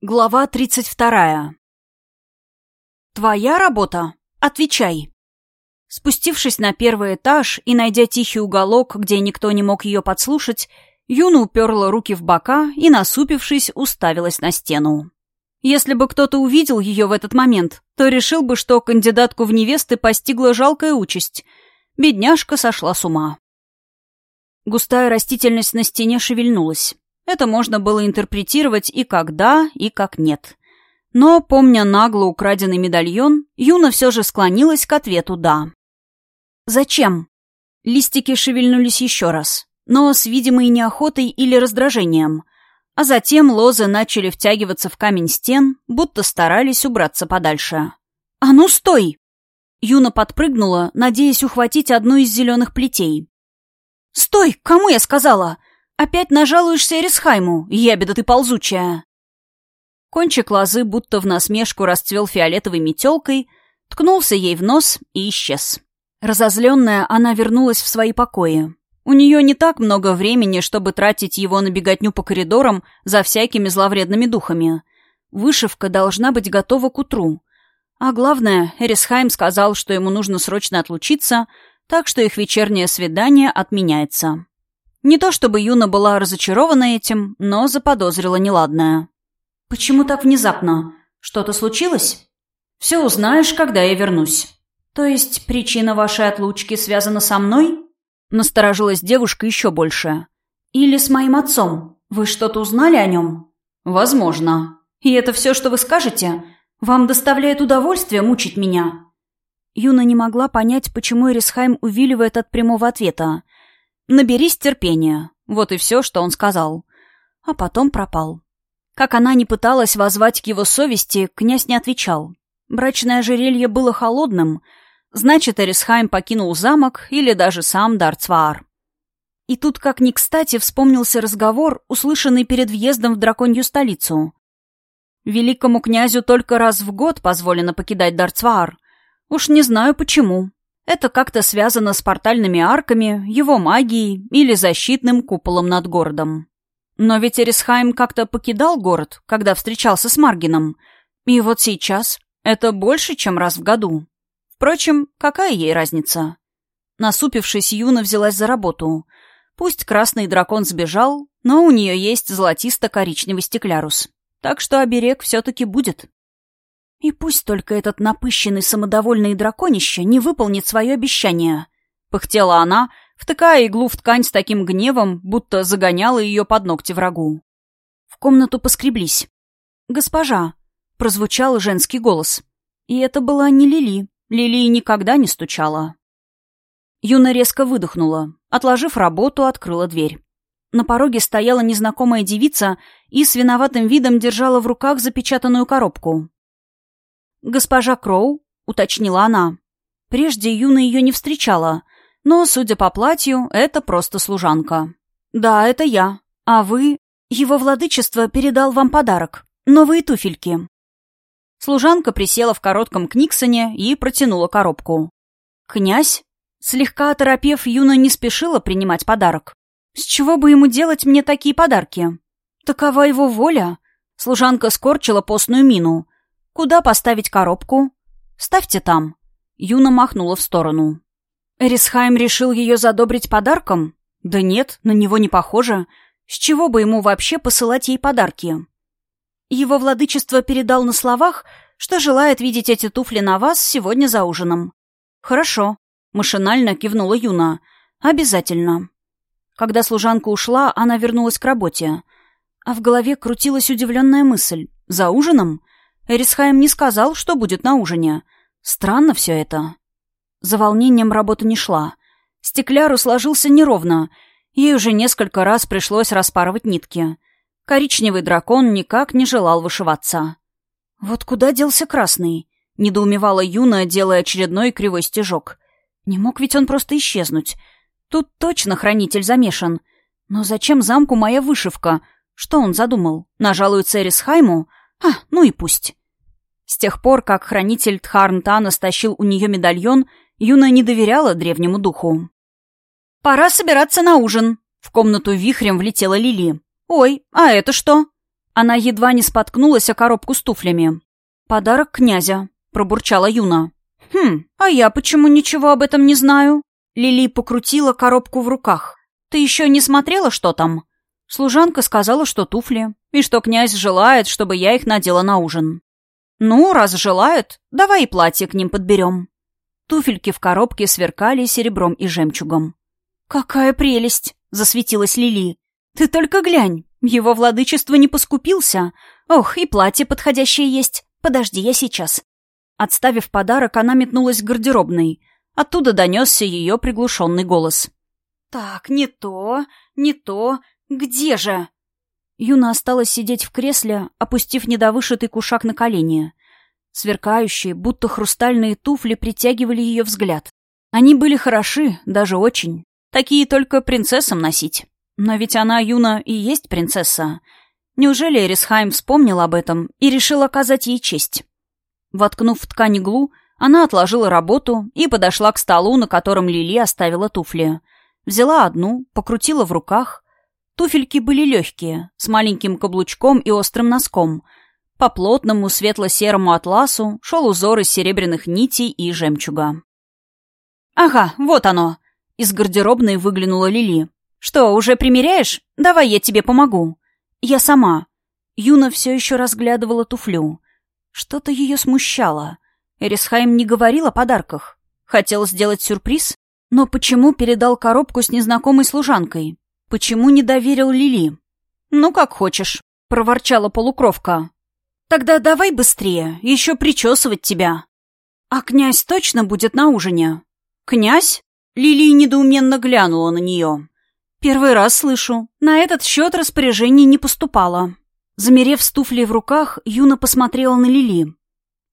Глава 32. «Твоя работа? Отвечай!» Спустившись на первый этаж и найдя тихий уголок, где никто не мог ее подслушать, Юна уперла руки в бока и, насупившись, уставилась на стену. Если бы кто-то увидел ее в этот момент, то решил бы, что кандидатку в невесты постигла жалкая участь. Бедняжка сошла с ума. Густая растительность на стене шевельнулась. Это можно было интерпретировать и как да, и как нет. Но, помня нагло украденный медальон, Юна все же склонилась к ответу «да». «Зачем?» Листики шевельнулись еще раз, но с видимой неохотой или раздражением. А затем лозы начали втягиваться в камень стен, будто старались убраться подальше. «А ну, стой!» Юна подпрыгнула, надеясь ухватить одну из зеленых плетей. «Стой! Кому я сказала? «Опять нажалуешься Эрисхайму, ябеда ты ползучая!» Кончик лозы будто в насмешку расцвел фиолетовой метелкой, ткнулся ей в нос и исчез. Разозленная, она вернулась в свои покои. У нее не так много времени, чтобы тратить его на беготню по коридорам за всякими зловредными духами. Вышивка должна быть готова к утру. А главное, Эрисхайм сказал, что ему нужно срочно отлучиться, так что их вечернее свидание отменяется. Не то чтобы Юна была разочарована этим, но заподозрила неладное. «Почему так внезапно? Что-то случилось?» «Все узнаешь, когда я вернусь». «То есть причина вашей отлучки связана со мной?» Насторожилась девушка еще больше. «Или с моим отцом? Вы что-то узнали о нем?» «Возможно. И это все, что вы скажете? Вам доставляет удовольствие мучить меня?» Юна не могла понять, почему Эрисхайм увиливает от прямого ответа. «Наберись терпения». Вот и все, что он сказал. А потом пропал. Как она не пыталась воззвать к его совести, князь не отвечал. Брачное ожерелье было холодным, значит, Эрисхайм покинул замок или даже сам Дарцваар. И тут как ни кстати вспомнился разговор, услышанный перед въездом в драконью столицу. Великому князю только раз в год позволено покидать Дарцваар. Уж не знаю почему. Это как-то связано с портальными арками, его магией или защитным куполом над городом. Но ведь Эрисхайм как-то покидал город, когда встречался с Маргином. И вот сейчас это больше, чем раз в году. Впрочем, какая ей разница? Насупившись, Юна взялась за работу. Пусть красный дракон сбежал, но у нее есть золотисто-коричневый стеклярус. Так что оберег все-таки будет. И пусть только этот напыщенный самодовольный драконище не выполнит свое обещание. Пыхтела она, втыкая иглу в ткань с таким гневом, будто загоняла ее под ногти врагу. В комнату поскреблись. «Госпожа!» — прозвучал женский голос. И это была не Лили. Лили никогда не стучала. Юна резко выдохнула. Отложив работу, открыла дверь. На пороге стояла незнакомая девица и с виноватым видом держала в руках запечатанную коробку. «Госпожа Кроу?» — уточнила она. Прежде Юна ее не встречала, но, судя по платью, это просто служанка. «Да, это я. А вы...» «Его владычество передал вам подарок. Новые туфельки». Служанка присела в коротком книксоне и протянула коробку. «Князь?» Слегка оторопев, Юна не спешила принимать подарок. «С чего бы ему делать мне такие подарки?» «Такова его воля». Служанка скорчила постную мину. «Куда поставить коробку?» «Ставьте там». Юна махнула в сторону. Эрисхайм решил ее задобрить подарком? Да нет, на него не похоже. С чего бы ему вообще посылать ей подарки? Его владычество передал на словах, что желает видеть эти туфли на вас сегодня за ужином. «Хорошо», — машинально кивнула Юна. «Обязательно». Когда служанка ушла, она вернулась к работе. А в голове крутилась удивленная мысль. «За ужином? Эрисхайм не сказал, что будет на ужине. Странно все это. За волнением работа не шла. Стекляру сложился неровно. Ей уже несколько раз пришлось распарывать нитки. Коричневый дракон никак не желал вышиваться. «Вот куда делся красный?» — недоумевала Юна, делая очередной кривой стежок. «Не мог ведь он просто исчезнуть. Тут точно хранитель замешан. Но зачем замку моя вышивка? Что он задумал? Нажалуется Эрисхайму? А, ну и пусть». С тех пор, как хранитель Тхарнтана стащил у нее медальон, Юна не доверяла древнему духу. «Пора собираться на ужин!» В комнату вихрем влетела Лили. «Ой, а это что?» Она едва не споткнулась о коробку с туфлями. «Подарок князя», — пробурчала Юна. «Хм, а я почему ничего об этом не знаю?» Лили покрутила коробку в руках. «Ты еще не смотрела, что там?» Служанка сказала, что туфли, и что князь желает, чтобы я их надела на ужин. «Ну, раз желает, давай и платье к ним подберем». Туфельки в коробке сверкали серебром и жемчугом. «Какая прелесть!» — засветилась Лили. «Ты только глянь, его владычество не поскупился. Ох, и платье подходящее есть. Подожди, я сейчас». Отставив подарок, она метнулась к гардеробной. Оттуда донесся ее приглушенный голос. «Так, не то, не то. Где же?» Юна осталась сидеть в кресле, опустив недовышитый кушак на колени. Сверкающие, будто хрустальные туфли притягивали ее взгляд. Они были хороши, даже очень. Такие только принцессам носить. Но ведь она, Юна, и есть принцесса. Неужели Эрисхайм вспомнил об этом и решил оказать ей честь? Воткнув в ткань иглу, она отложила работу и подошла к столу, на котором Лили оставила туфли. Взяла одну, покрутила в руках. Туфельки были легкие, с маленьким каблучком и острым носком. По плотному светло-серому атласу шел узор из серебряных нитей и жемчуга. «Ага, вот оно!» Из гардеробной выглянула Лили. «Что, уже примеряешь? Давай я тебе помогу». «Я сама». Юна все еще разглядывала туфлю. Что-то ее смущало. Эрисхайм не говорил о подарках. Хотел сделать сюрприз? Но почему передал коробку с незнакомой служанкой? Почему не доверил Лили? «Ну, как хочешь», — проворчала полукровка. «Тогда давай быстрее, еще причесывать тебя». «А князь точно будет на ужине?» «Князь?» Лили недоуменно глянула на нее. «Первый раз слышу. На этот счет распоряжений не поступало». Замерев с туфлей в руках, Юна посмотрела на Лили.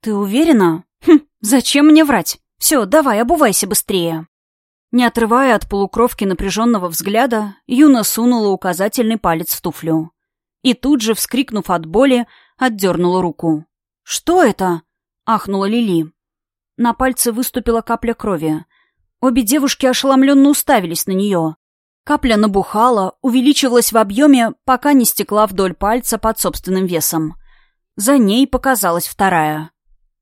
«Ты уверена?» «Хм, зачем мне врать? Все, давай, обувайся быстрее». Не отрывая от полукровки напряженного взгляда, Юна сунула указательный палец в туфлю. И тут же, вскрикнув от боли, отдернула руку. «Что это?» — ахнула Лили. На пальце выступила капля крови. Обе девушки ошеломленно уставились на нее. Капля набухала, увеличивалась в объеме, пока не стекла вдоль пальца под собственным весом. За ней показалась вторая.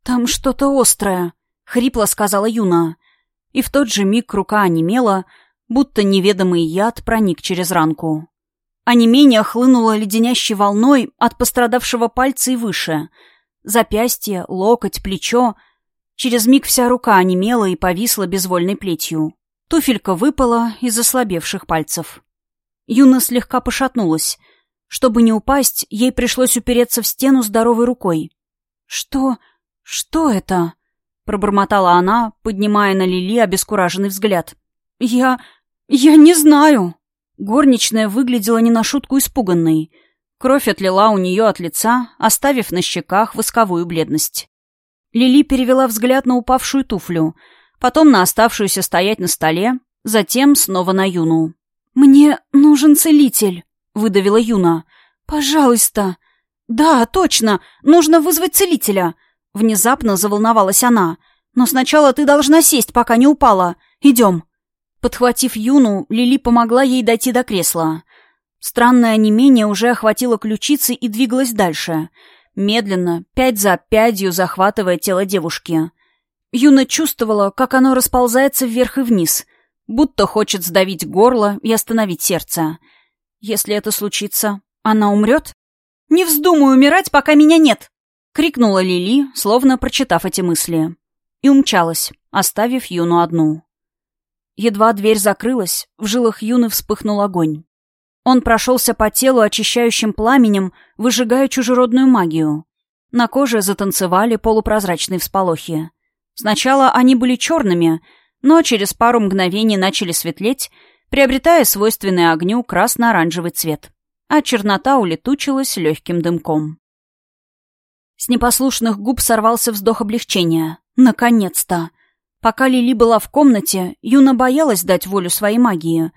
«Там что-то острое», — хрипло сказала Юна. И в тот же миг рука онемела, будто неведомый яд проник через ранку. Онемение хлынуло леденящей волной от пострадавшего пальца и выше. Запястье, локоть, плечо. Через миг вся рука онемела и повисла безвольной плетью. Туфелька выпала из ослабевших пальцев. Юна слегка пошатнулась. Чтобы не упасть, ей пришлось упереться в стену здоровой рукой. «Что? Что это?» — пробормотала она, поднимая на Лили обескураженный взгляд. «Я... я не знаю!» Горничная выглядела не на шутку испуганной. Кровь отлила у нее от лица, оставив на щеках восковую бледность. Лили перевела взгляд на упавшую туфлю — потом на оставшуюся стоять на столе, затем снова на Юну. «Мне нужен целитель», — выдавила Юна. «Пожалуйста». «Да, точно, нужно вызвать целителя», — внезапно заволновалась она. «Но сначала ты должна сесть, пока не упала. Идем». Подхватив Юну, Лили помогла ей дойти до кресла. Странное онемение уже охватило ключицы и двигалось дальше. Медленно, пять за пятью захватывая тело девушки. Юна чувствовала, как оно расползается вверх и вниз, будто хочет сдавить горло и остановить сердце. Если это случится, она умрет? «Не вздумай умирать, пока меня нет!» — крикнула Лили, словно прочитав эти мысли. И умчалась, оставив Юну одну. Едва дверь закрылась, в жилах Юны вспыхнул огонь. Он прошелся по телу очищающим пламенем, выжигая чужеродную магию. На коже затанцевали полупрозрачные всполохи. Сначала они были черными, но через пару мгновений начали светлеть, приобретая свойственный огню красно-оранжевый цвет, а чернота улетучилась легким дымком. С непослушных губ сорвался вздох облегчения. Наконец-то! Пока Лили была в комнате, Юна боялась дать волю своей магии.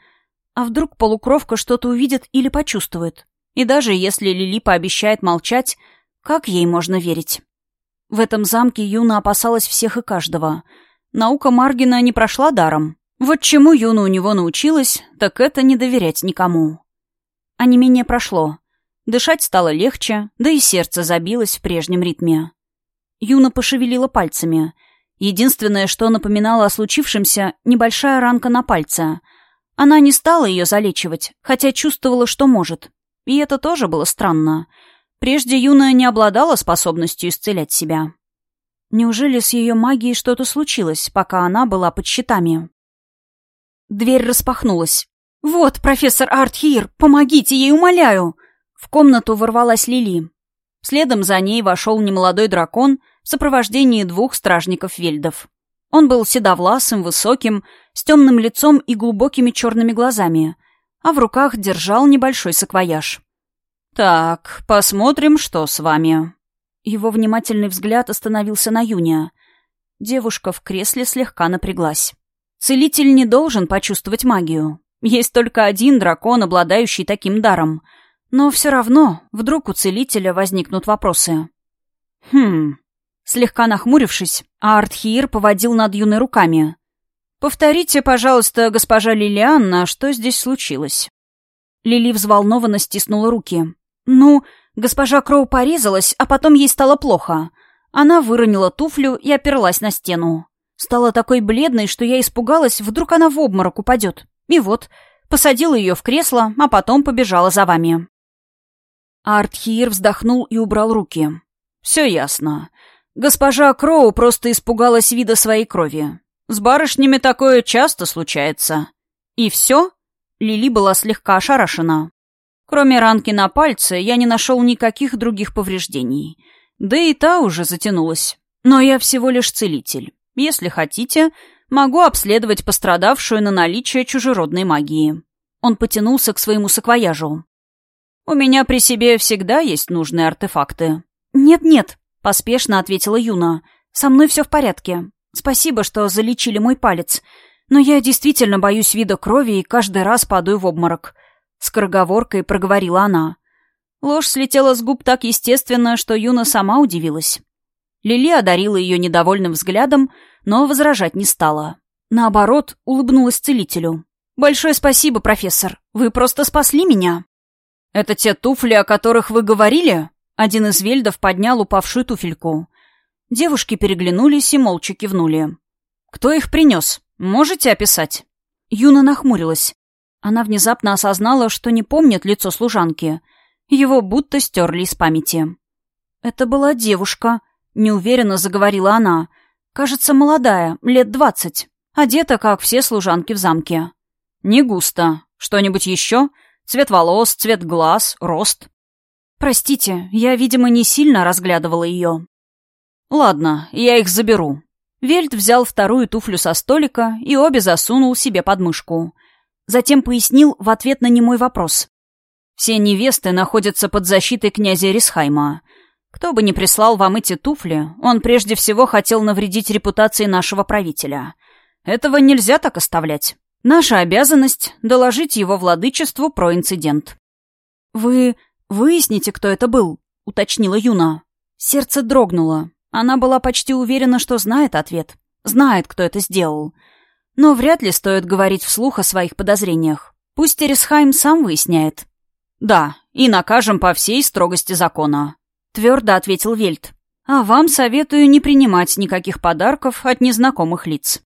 А вдруг полукровка что-то увидит или почувствует? И даже если Лили пообещает молчать, как ей можно верить? В этом замке Юна опасалась всех и каждого. Наука Маргина не прошла даром. Вот чему Юна у него научилась, так это не доверять никому. А не менее прошло. Дышать стало легче, да и сердце забилось в прежнем ритме. Юна пошевелила пальцами. Единственное, что напоминало о случившемся, небольшая ранка на пальце. Она не стала ее залечивать, хотя чувствовала, что может. И это тоже было странно. Прежде Юна не обладала способностью исцелять себя. Неужели с ее магией что-то случилось, пока она была под щитами? Дверь распахнулась. «Вот, профессор Артхир, помогите ей, умоляю!» В комнату ворвалась Лили. Следом за ней вошел немолодой дракон в сопровождении двух стражников-вельдов. Он был седовласым, высоким, с темным лицом и глубокими черными глазами, а в руках держал небольшой саквояж. «Так, посмотрим, что с вами». Его внимательный взгляд остановился на Юне. Девушка в кресле слегка напряглась. Целитель не должен почувствовать магию. Есть только один дракон, обладающий таким даром. Но все равно, вдруг у целителя возникнут вопросы. Хм. Слегка нахмурившись, Артхир поводил над юной руками. «Повторите, пожалуйста, госпожа Лилианна, что здесь случилось?» Лили взволнованно стиснула руки. «Ну, госпожа Кроу порезалась, а потом ей стало плохо. Она выронила туфлю и оперлась на стену. Стала такой бледной, что я испугалась, вдруг она в обморок упадет. И вот, посадила ее в кресло, а потом побежала за вами. Артхир вздохнул и убрал руки. «Все ясно. Госпожа Кроу просто испугалась вида своей крови. С барышнями такое часто случается. И все?» Лили была слегка ошарашена. Кроме ранки на пальце, я не нашел никаких других повреждений. Да и та уже затянулась. Но я всего лишь целитель. Если хотите, могу обследовать пострадавшую на наличие чужеродной магии. Он потянулся к своему саквояжу. У меня при себе всегда есть нужные артефакты. Нет-нет, поспешно ответила Юна. Со мной все в порядке. Спасибо, что залечили мой палец. Но я действительно боюсь вида крови и каждый раз падаю в обморок. Скороговоркой проговорила она. Ложь слетела с губ так естественно, что Юна сама удивилась. Лили одарила ее недовольным взглядом, но возражать не стала. Наоборот, улыбнулась целителю. «Большое спасибо, профессор. Вы просто спасли меня». «Это те туфли, о которых вы говорили?» Один из вельдов поднял упавшую туфельку. Девушки переглянулись и молча кивнули. «Кто их принес? Можете описать?» Юна нахмурилась. Она внезапно осознала, что не помнит лицо служанки. Его будто стерли из памяти. Это была девушка, Неуверенно заговорила она. Кажется, молодая, лет двадцать. Одета, как все служанки в замке. Не густо. Что-нибудь еще? Цвет волос, цвет глаз, рост? Простите, я, видимо, не сильно разглядывала ее. Ладно, я их заберу. Вельт взял вторую туфлю со столика и обе засунул себе под мышку. Затем пояснил в ответ на немой вопрос. Все невесты находятся под защитой князя Рисхайма. Кто бы ни прислал вам эти туфли, он прежде всего хотел навредить репутации нашего правителя. Этого нельзя так оставлять. Наша обязанность — доложить его владычеству про инцидент». «Вы выясните, кто это был?» — уточнила Юна. Сердце дрогнуло. Она была почти уверена, что знает ответ. Знает, кто это сделал. Но вряд ли стоит говорить вслух о своих подозрениях. Пусть Тересхайм сам выясняет. «Да, и накажем по всей строгости закона», твердо ответил Вельт. «А вам советую не принимать никаких подарков от незнакомых лиц».